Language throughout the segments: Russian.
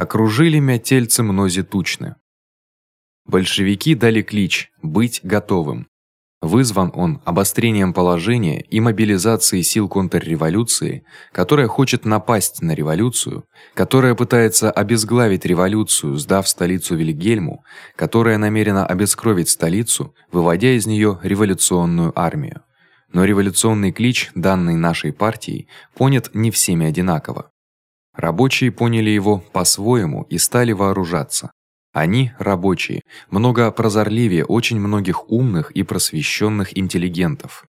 Окружили мятельцы мнози тучны. Большевики дали клич быть готовым. Вызван он обострением положения и мобилизацией сил контрреволюции, которая хочет напасть на революцию, которая пытается обезглавить революцию, сдав столицу Вильгельму, которая намерена обескровить столицу, выводя из неё революционную армию. Но революционный клич, данный нашей партией, понят не всеми одинаково. Рабочие поняли его по-своему и стали вооружаться. Они, рабочие, много прозорливее очень многих умных и просвещенных интеллигентов.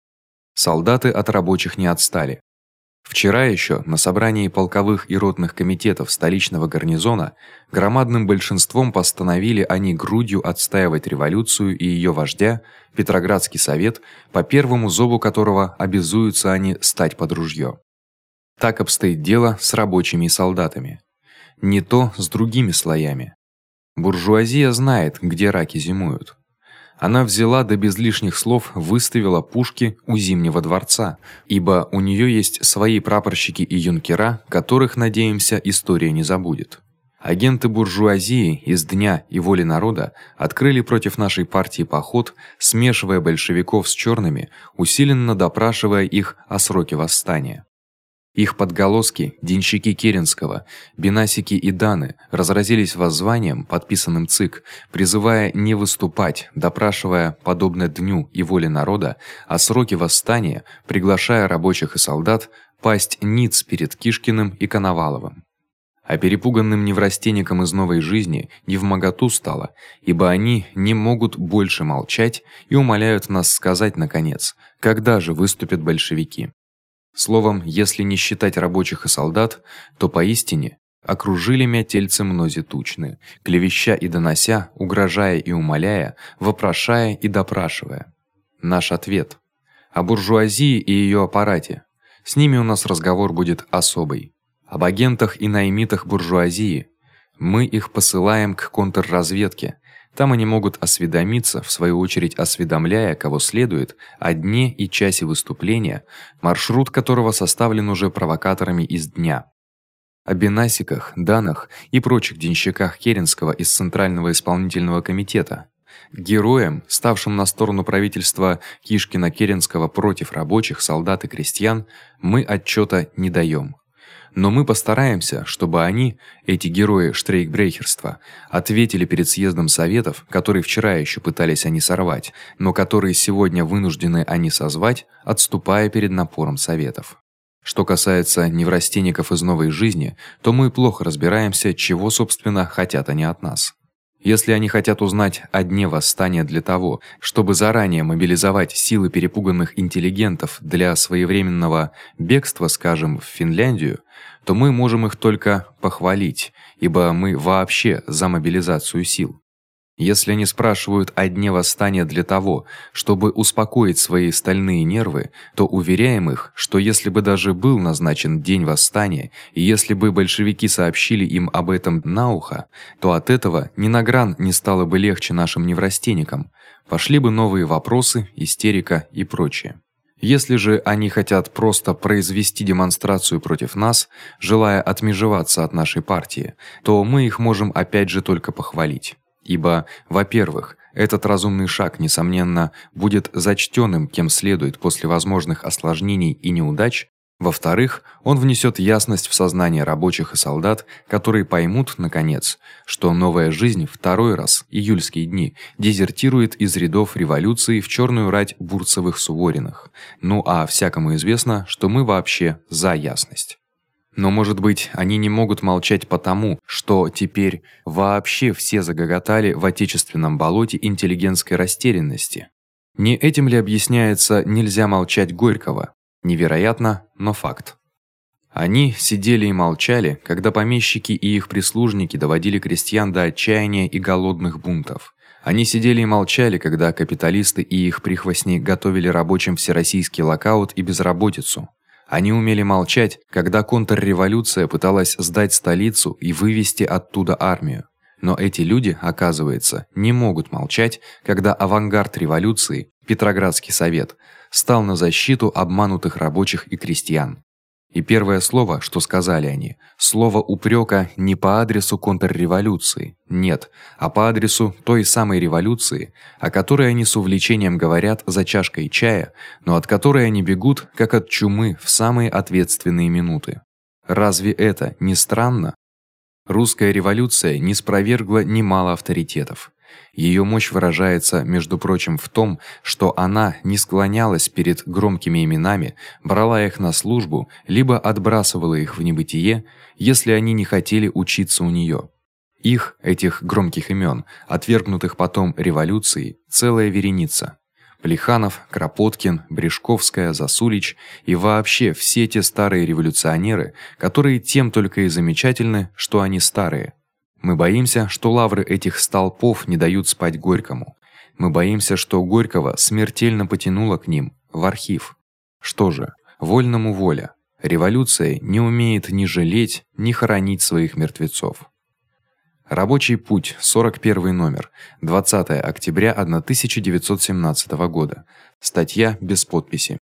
Солдаты от рабочих не отстали. Вчера ещё на собрании полковых и ротных комитетов столичного гарнизона громадным большинством постановили они грудью отстаивать революцию и её вождя, Петроградский совет, по первому зову которого обязуются они стать под ружьё. Так обстоит дело с рабочими и солдатами. Не то с другими слоями. Буржуазия знает, где раки зимуют. Она взяла до без лишних слов выставила пушки у Зимнего дворца, ибо у неё есть свои прапорщики и юнкера, которых, надеемся, история не забудет. Агенты буржуазии из дня и воли народа открыли против нашей партии поход, смешивая большевиков с чёрными, усиленно допрашивая их о сроке восстания. Их подголоски, денщики Керенского, Бенасики и Даны разразились воззванием, подписанным ЦИК, призывая не выступать, допрашивая подобно дню и воле народа о сроке восстания, приглашая рабочих и солдат пасть ниц перед Кишкиным и Коноваловым. А перепуганным неврастенникам из новой жизни не в моготу стало, ибо они не могут больше молчать и умоляют нас сказать наконец, когда же выступят большевики. Словом, если не считать рабочих и солдат, то поистине окружили мятельцы мнози тучны, клевеща и донося, угрожая и умоляя, вопрошая и допрашивая. Наш ответ о буржуазии и её аппарате. С ними у нас разговор будет особый. Об агентах и наймитах буржуазии. Мы их посылаем к контрразведке, там они могут осведомиться, в свою очередь осведомляя, кого следует, о дне и часе выступления, маршрут которого составлен уже провокаторами из дня. О Бенасиках, Данах и прочих денщиках Керенского из Центрального исполнительного комитета. Героям, ставшим на сторону правительства Кишкина-Керенского против рабочих, солдат и крестьян, мы отчёта не даём но мы постараемся, чтобы они, эти герои штрейкбрехерства, ответили перед съездом советов, который вчера ещё пытались они сорвать, но которые сегодня вынуждены они созвать, отступая перед напором советов. Что касается неврастенников из новой жизни, то мы плохо разбираемся, чего собственно хотят они от нас. Если они хотят узнать о дне восстания для того, чтобы заранее мобилизовать силы перепуганных интеллигентов для своевременного бегства, скажем, в Финляндию, то мы можем их только похвалить, ибо мы вообще за мобилизацию сил. Если они спрашивают о дне восстания для того, чтобы успокоить свои стальные нервы, то уверяем их, что если бы даже был назначен день восстания, и если бы большевики сообщили им об этом на ухо, то от этого ни на гран не стало бы легче нашим неврастенникам. Пошли бы новые вопросы, истерика и прочее. Если же они хотят просто произвести демонстрацию против нас, желая отмежеваться от нашей партии, то мы их можем опять же только похвалить. Ибо, во-первых, этот разумный шаг несомненно будет зачтённым кем следует после возможных осложнений и неудач. Во-вторых, он внесёт ясность в сознание рабочих и солдат, которые поймут наконец, что новая жизнь второй раз, июльские дни, дезертирует из рядов революции в чёрную рать Бурцевых-Сувориных. Ну а всякому известно, что мы вообще за ясность. Но, может быть, они не могут молчать потому, что теперь вообще все загоготали в отечественном болоте интеллигентской растерянности. Не этим ли объясняется нельзя молчать Горького? Невероятно, но факт. Они сидели и молчали, когда помещики и их прислужники доводили крестьян до отчаяния и голодных бунтов. Они сидели и молчали, когда капиталисты и их прихвостни готовили рабочим всероссийский локаут и безработицу. Они умели молчать, когда контрреволюция пыталась сдать столицу и вывести оттуда армию. Но эти люди, оказывается, не могут молчать, когда авангард революции, Петроградский совет, стал на защиту обманутых рабочих и крестьян. И первое слово, что сказали они, слово упрёка не по адресу контрреволюции, нет, а по адресу той самой революции, о которой они с увлечением говорят за чашкой чая, но от которой они бегут как от чумы в самые ответственные минуты. Разве это не странно? Русская революция не спровергла немало авторитетов. Её мощь выражается, между прочим, в том, что она не склонялась перед громкими именами, брала их на службу, либо отбрасывала их в небытие, если они не хотели учиться у неё. Их этих громких имён, отвергнутых потом революцией, целая вереница. Плеханов, Кропоткин, Брешковская, Засулич и вообще все те старые революционеры, которые тем только и замечательны, что они старые. Мы боимся, что лавры этих столпов не дают спать Горькому. Мы боимся, что Горького смертельно потянуло к ним в архив. Что же, вольному воля. Революция не умеет ни жалеть, ни хоронить своих мертвецов. Рабочий путь, 41 номер, 20 октября 1917 года. Статья без подписи.